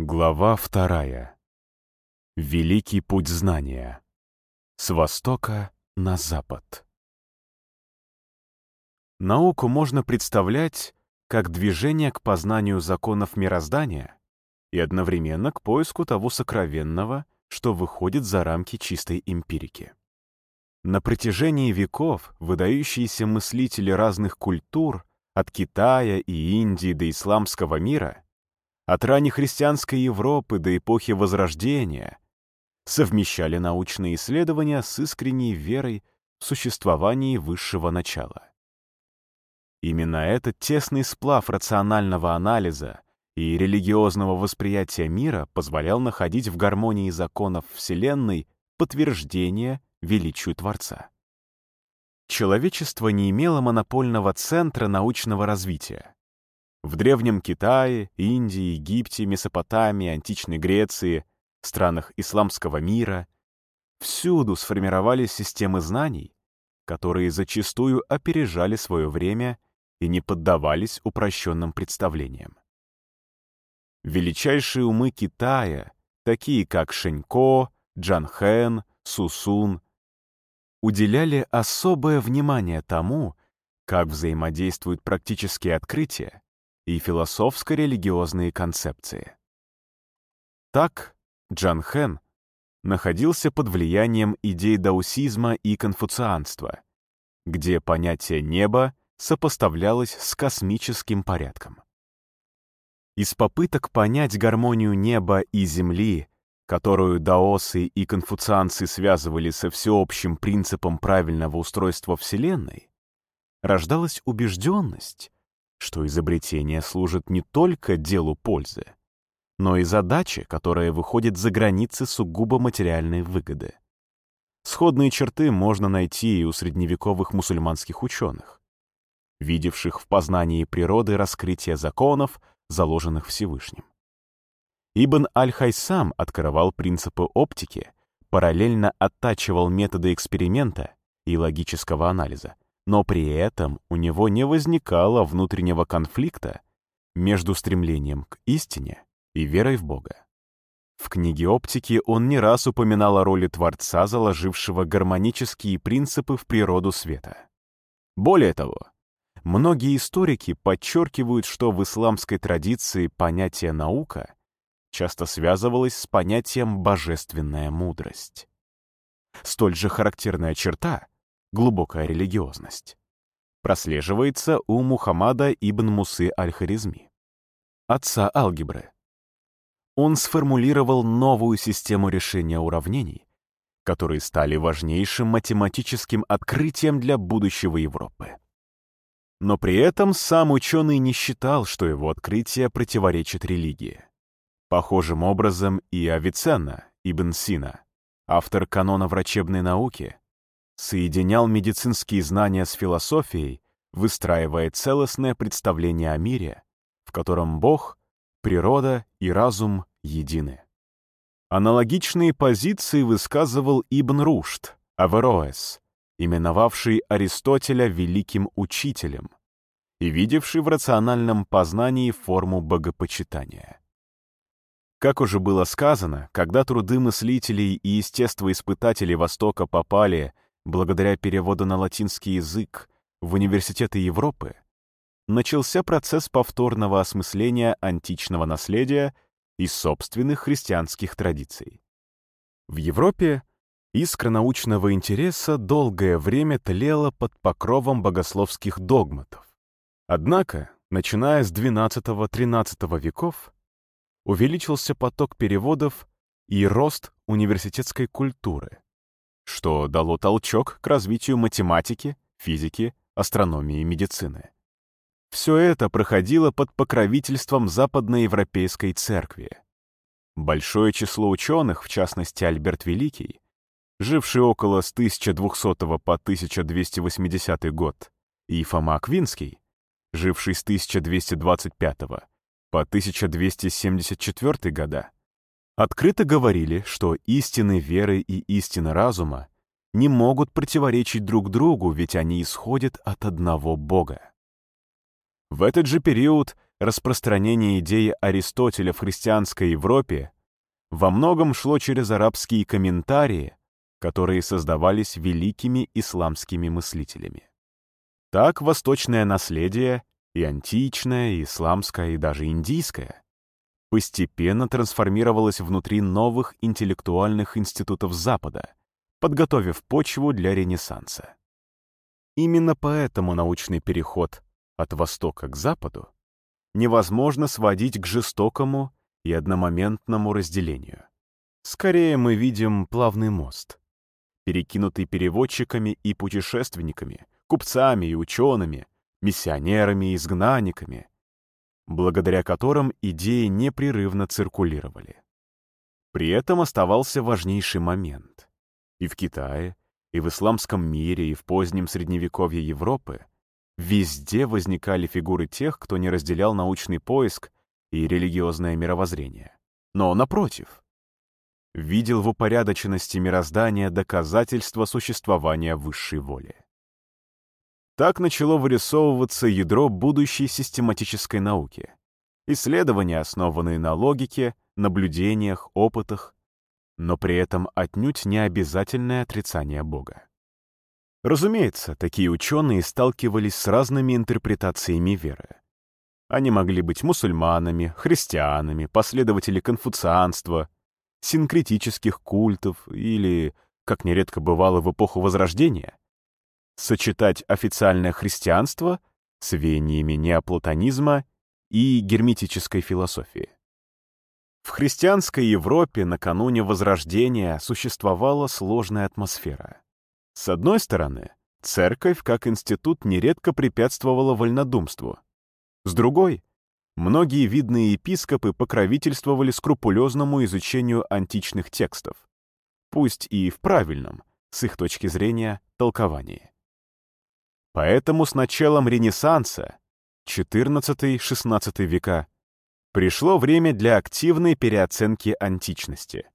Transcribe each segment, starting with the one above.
Глава вторая. Великий путь знания. С востока на запад. Науку можно представлять как движение к познанию законов мироздания и одновременно к поиску того сокровенного, что выходит за рамки чистой эмпирики. На протяжении веков выдающиеся мыслители разных культур, от Китая и Индии до исламского мира — от ранней христианской Европы до эпохи Возрождения, совмещали научные исследования с искренней верой в существование высшего начала. Именно этот тесный сплав рационального анализа и религиозного восприятия мира позволял находить в гармонии законов Вселенной подтверждение величию Творца. Человечество не имело монопольного центра научного развития. В Древнем Китае, Индии, Египте, Месопотамии, Античной Греции, странах исламского мира всюду сформировались системы знаний, которые зачастую опережали свое время и не поддавались упрощенным представлениям. Величайшие умы Китая, такие как Шенько, Джанхэн, Сусун, уделяли особое внимание тому, как взаимодействуют практические открытия и философско-религиозные концепции. Так, Джан Хэн находился под влиянием идей даосизма и конфуцианства, где понятие неба сопоставлялось с космическим порядком. Из попыток понять гармонию неба и земли, которую даосы и конфуцианцы связывали со всеобщим принципом правильного устройства Вселенной, рождалась убежденность, что изобретение служит не только делу пользы, но и задаче, которая выходит за границы сугубо материальной выгоды. Сходные черты можно найти и у средневековых мусульманских ученых, видевших в познании природы раскрытие законов, заложенных Всевышним. Ибн Аль-Хайсам открывал принципы оптики, параллельно оттачивал методы эксперимента и логического анализа, но при этом у него не возникало внутреннего конфликта между стремлением к истине и верой в Бога. В книге «Оптики» он не раз упоминал о роли Творца, заложившего гармонические принципы в природу света. Более того, многие историки подчеркивают, что в исламской традиции понятие «наука» часто связывалось с понятием «божественная мудрость». Столь же характерная черта — глубокая религиозность, прослеживается у Мухаммада ибн Мусы аль-Харизми, отца алгебры. Он сформулировал новую систему решения уравнений, которые стали важнейшим математическим открытием для будущего Европы. Но при этом сам ученый не считал, что его открытие противоречит религии. Похожим образом и Авиценна, Ибн Сина, автор канона врачебной науки, соединял медицинские знания с философией, выстраивая целостное представление о мире, в котором Бог, природа и разум едины. Аналогичные позиции высказывал Ибн Рушд, Авероэс, именовавший Аристотеля великим учителем и видевший в рациональном познании форму богопочитания. Как уже было сказано, когда труды мыслителей и естествоиспытателей Востока попали благодаря переводу на латинский язык в университеты Европы, начался процесс повторного осмысления античного наследия и собственных христианских традиций. В Европе искра научного интереса долгое время тлела под покровом богословских догматов. Однако, начиная с XII-XIII веков, увеличился поток переводов и рост университетской культуры, что дало толчок к развитию математики, физики, астрономии и медицины. Все это проходило под покровительством Западноевропейской церкви. Большое число ученых, в частности Альберт Великий, живший около с 1200 по 1280 год, и Фома Аквинский, живший с 1225 по 1274 года, открыто говорили, что истины веры и истины разума не могут противоречить друг другу, ведь они исходят от одного Бога. В этот же период распространение идеи Аристотеля в христианской Европе во многом шло через арабские комментарии, которые создавались великими исламскими мыслителями. Так восточное наследие, и античное, и исламское, и даже индийское, постепенно трансформировалось внутри новых интеллектуальных институтов Запада, подготовив почву для Ренессанса. Именно поэтому научный переход от Востока к Западу невозможно сводить к жестокому и одномоментному разделению. Скорее мы видим плавный мост, перекинутый переводчиками и путешественниками, купцами и учеными, миссионерами и изгнанниками, благодаря которым идеи непрерывно циркулировали. При этом оставался важнейший момент. И в Китае, и в исламском мире, и в позднем средневековье Европы везде возникали фигуры тех, кто не разделял научный поиск и религиозное мировоззрение. Но, напротив, видел в упорядоченности мироздания доказательства существования высшей воли. Так начало вырисовываться ядро будущей систематической науки. Исследования, основанные на логике, наблюдениях, опытах, но при этом отнюдь не обязательное отрицание Бога. Разумеется, такие ученые сталкивались с разными интерпретациями веры. Они могли быть мусульманами, христианами, последователи конфуцианства, синкретических культов или, как нередко бывало в эпоху Возрождения, сочетать официальное христианство с веяниями неоплатонизма и герметической философии. В христианской Европе накануне Возрождения существовала сложная атмосфера. С одной стороны, церковь как институт нередко препятствовала вольнодумству, с другой, многие видные епископы покровительствовали скрупулезному изучению античных текстов, пусть и в правильном, с их точки зрения, толковании. Поэтому с началом Ренессанса, XIV-XVI века, пришло время для активной переоценки античности.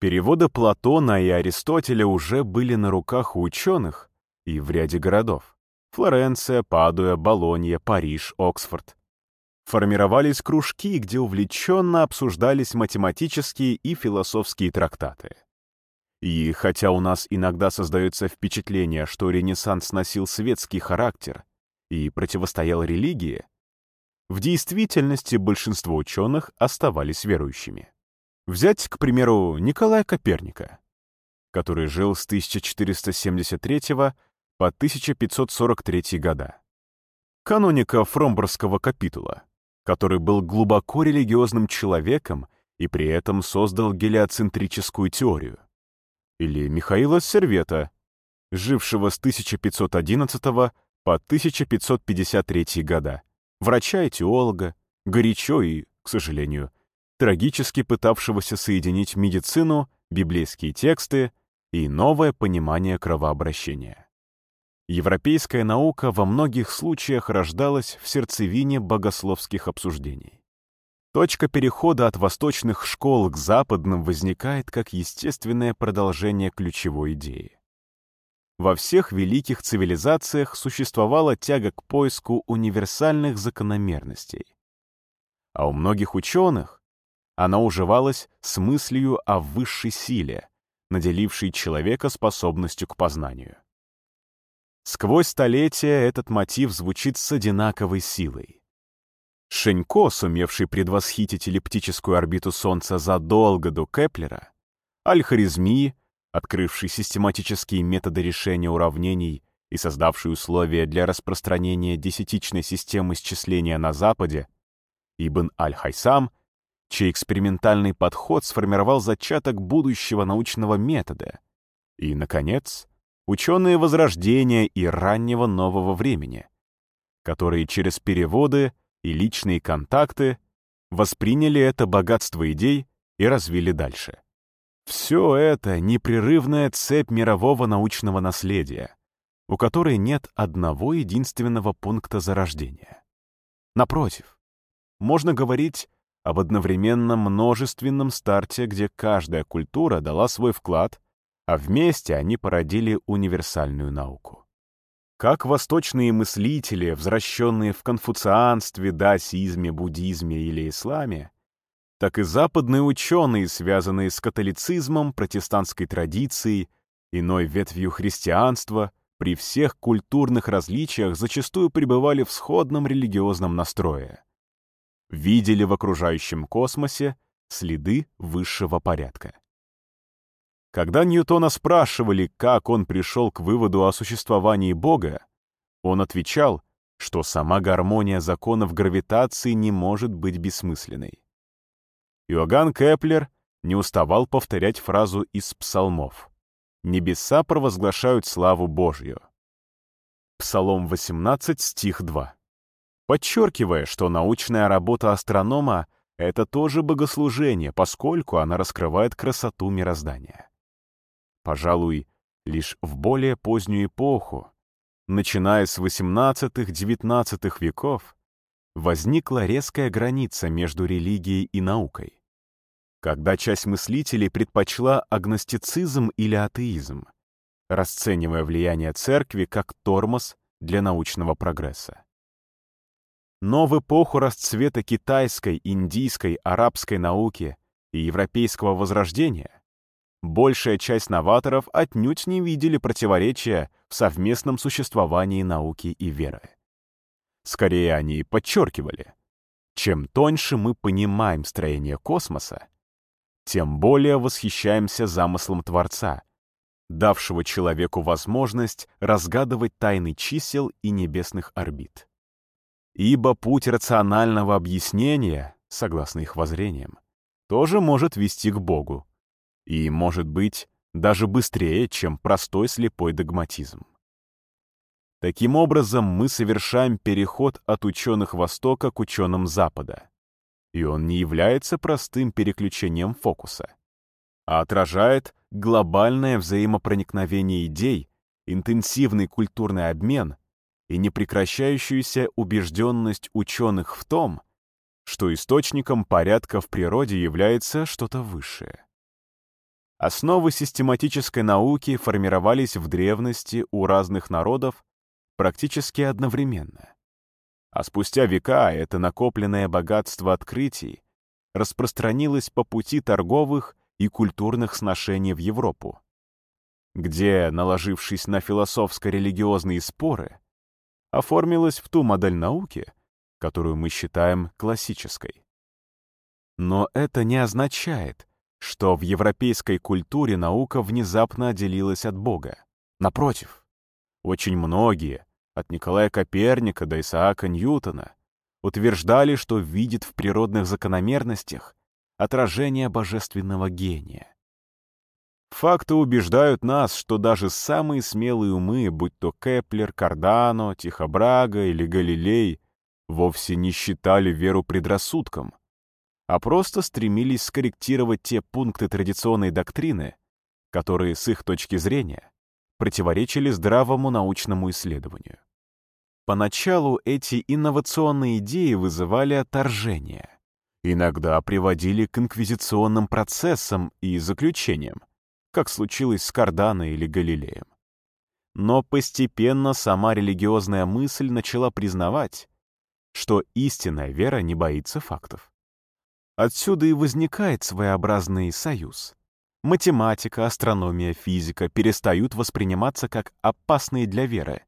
Переводы Платона и Аристотеля уже были на руках у ученых и в ряде городов. Флоренция, Падуя, Болонья, Париж, Оксфорд. Формировались кружки, где увлеченно обсуждались математические и философские трактаты. И хотя у нас иногда создается впечатление, что Ренессанс носил светский характер и противостоял религии, в действительности большинство ученых оставались верующими. Взять, к примеру, Николая Коперника, который жил с 1473 по 1543 года. Каноника Фромборского капитула, который был глубоко религиозным человеком и при этом создал гелиоцентрическую теорию. Или Михаила Сервета, жившего с 1511 по 1553 года, врача и теолога, горячо и, к сожалению, трагически пытавшегося соединить медицину, библейские тексты и новое понимание кровообращения. Европейская наука во многих случаях рождалась в сердцевине богословских обсуждений. Точка перехода от восточных школ к западным возникает как естественное продолжение ключевой идеи. Во всех великих цивилизациях существовала тяга к поиску универсальных закономерностей. А у многих ученых она уживалась с мыслью о высшей силе, наделившей человека способностью к познанию. Сквозь столетия этот мотив звучит с одинаковой силой. Шенько, сумевший предвосхитить эллиптическую орбиту Солнца задолго до Кеплера, Аль-Харизми, открывший систематические методы решения уравнений и создавший условия для распространения десятичной системы счисления на Западе, Ибн Аль-Хайсам, чей экспериментальный подход сформировал зачаток будущего научного метода, и, наконец, ученые Возрождения и раннего нового времени, которые через переводы и личные контакты восприняли это богатство идей и развили дальше. Все это — непрерывная цепь мирового научного наследия, у которой нет одного единственного пункта зарождения. Напротив, можно говорить об одновременном множественном старте, где каждая культура дала свой вклад а вместе они породили универсальную науку. Как восточные мыслители, возвращенные в конфуцианстве, даосизме, буддизме или исламе, так и западные ученые, связанные с католицизмом, протестантской традицией, иной ветвью христианства, при всех культурных различиях зачастую пребывали в сходном религиозном настрое. Видели в окружающем космосе следы высшего порядка. Когда Ньютона спрашивали, как он пришел к выводу о существовании Бога, он отвечал, что сама гармония законов гравитации не может быть бессмысленной. Иоганн Кеплер не уставал повторять фразу из псалмов «Небеса провозглашают славу Божью». Псалом 18, стих 2. Подчеркивая, что научная работа астронома — это тоже богослужение, поскольку она раскрывает красоту мироздания. Пожалуй, лишь в более позднюю эпоху, начиная с XVIII-XIX веков, возникла резкая граница между религией и наукой, когда часть мыслителей предпочла агностицизм или атеизм, расценивая влияние церкви как тормоз для научного прогресса. Но в эпоху расцвета китайской, индийской, арабской науки и европейского возрождения большая часть новаторов отнюдь не видели противоречия в совместном существовании науки и веры. Скорее, они подчеркивали, чем тоньше мы понимаем строение космоса, тем более восхищаемся замыслом Творца, давшего человеку возможность разгадывать тайны чисел и небесных орбит. Ибо путь рационального объяснения, согласно их воззрениям, тоже может вести к Богу, и, может быть, даже быстрее, чем простой слепой догматизм. Таким образом, мы совершаем переход от ученых Востока к ученым Запада. И он не является простым переключением фокуса, а отражает глобальное взаимопроникновение идей, интенсивный культурный обмен и непрекращающуюся убежденность ученых в том, что источником порядка в природе является что-то высшее. Основы систематической науки формировались в древности у разных народов практически одновременно. А спустя века это накопленное богатство открытий распространилось по пути торговых и культурных сношений в Европу, где, наложившись на философско-религиозные споры, оформилось в ту модель науки, которую мы считаем классической. Но это не означает, что в европейской культуре наука внезапно отделилась от Бога. Напротив, очень многие, от Николая Коперника до Исаака Ньютона, утверждали, что видят в природных закономерностях отражение божественного гения. Факты убеждают нас, что даже самые смелые умы, будь то Кеплер, Кардано, Тихо Браге или Галилей, вовсе не считали веру предрассудком, а просто стремились скорректировать те пункты традиционной доктрины, которые, с их точки зрения, противоречили здравому научному исследованию. Поначалу эти инновационные идеи вызывали отторжение, иногда приводили к инквизиционным процессам и заключениям, как случилось с Кардано или Галилеем. Но постепенно сама религиозная мысль начала признавать, что истинная вера не боится фактов. Отсюда и возникает своеобразный союз. Математика, астрономия, физика перестают восприниматься как опасные для веры.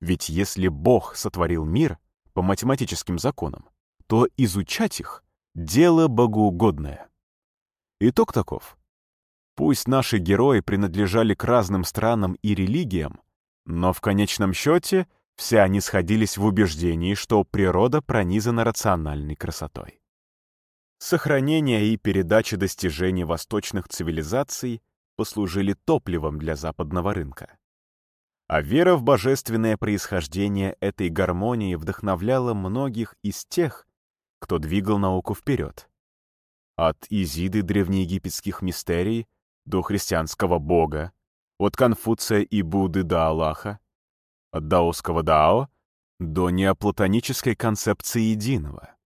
Ведь если Бог сотворил мир по математическим законам, то изучать их — дело богоугодное. Итог таков. Пусть наши герои принадлежали к разным странам и религиям, но в конечном счете все они сходились в убеждении, что природа пронизана рациональной красотой. Сохранение и передача достижений восточных цивилизаций послужили топливом для западного рынка. А вера в божественное происхождение этой гармонии вдохновляла многих из тех, кто двигал науку вперед. От Изиды древнеегипетских мистерий до христианского бога, от Конфуция и Будды до Аллаха, от даосского дао до неоплатонической концепции единого.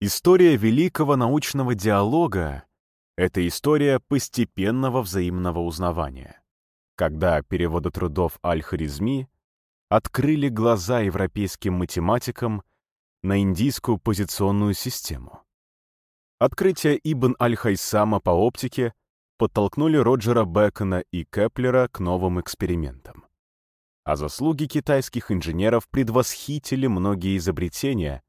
История великого научного диалога — это история постепенного взаимного узнавания, когда переводы трудов Аль-Харизми открыли глаза европейским математикам на индийскую позиционную систему. Открытие Ибн Аль-Хайсама по оптике подтолкнули Роджера Бекона и Кеплера к новым экспериментам. А заслуги китайских инженеров предвосхитили многие изобретения,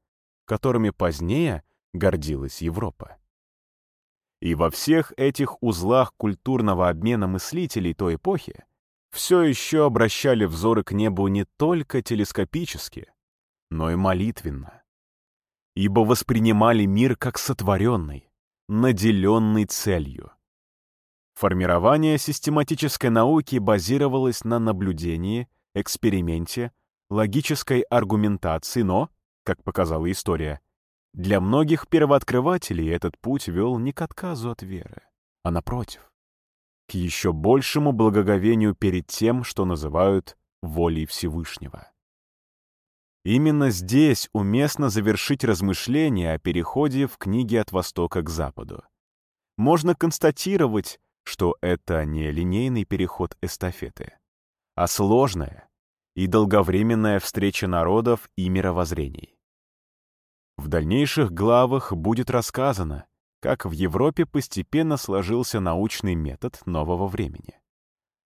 которыми позднее гордилась Европа. И во всех этих узлах культурного обмена мыслителей той эпохи все еще обращали взоры к небу не только телескопически, но и молитвенно. Ибо воспринимали мир как сотворенный, наделенный целью. Формирование систематической науки базировалось на наблюдении, эксперименте, логической аргументации, но, как показала история, для многих первооткрывателей этот путь вел не к отказу от веры, а напротив, к еще большему благоговению перед тем, что называют волей Всевышнего. Именно здесь уместно завершить размышления о переходе в книге от Востока к Западу. Можно констатировать, что это не линейный переход эстафеты, а сложная и долговременная встреча народов и мировоззрений. В дальнейших главах будет рассказано, как в Европе постепенно сложился научный метод нового времени.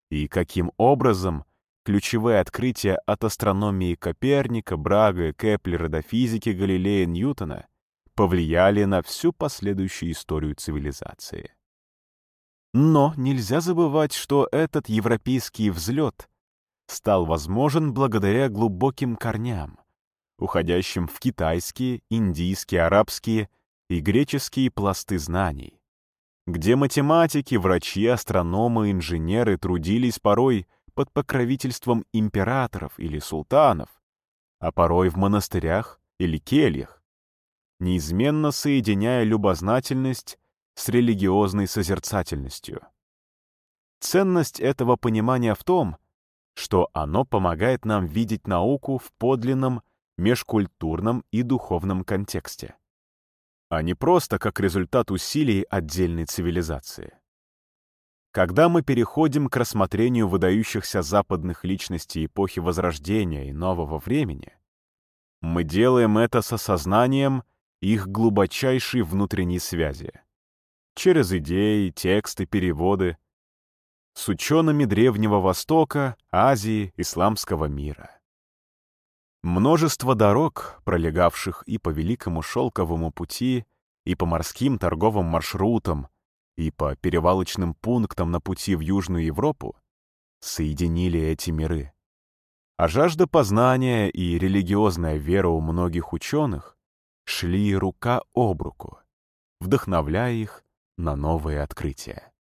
И каким образом ключевые открытия от астрономии Коперника, Брага, Кеплера до физики Галилея Ньютона повлияли на всю последующую историю цивилизации. Но нельзя забывать, что этот европейский взлет стал возможен благодаря глубоким корням, уходящим в китайские, индийские, арабские и греческие пласты знаний, где математики, врачи, астрономы, инженеры трудились порой под покровительством императоров или султанов, а порой в монастырях или кельях, неизменно соединяя любознательность с религиозной созерцательностью. Ценность этого понимания в том, что оно помогает нам видеть науку в подлинном межкультурном и духовном контексте, а не просто как результат усилий отдельной цивилизации. Когда мы переходим к рассмотрению выдающихся западных личностей эпохи Возрождения и Нового времени, мы делаем это с осознанием их глубочайшей внутренней связи. Через идеи, тексты, переводы, с учеными Древнего Востока, Азии, исламского мира. Множество дорог, пролегавших и по Великому Шелковому пути, и по морским торговым маршрутам, и по перевалочным пунктам на пути в Южную Европу, соединили эти миры. А жажда познания и религиозная вера у многих ученых шли рука об руку, вдохновляя их на новые открытия.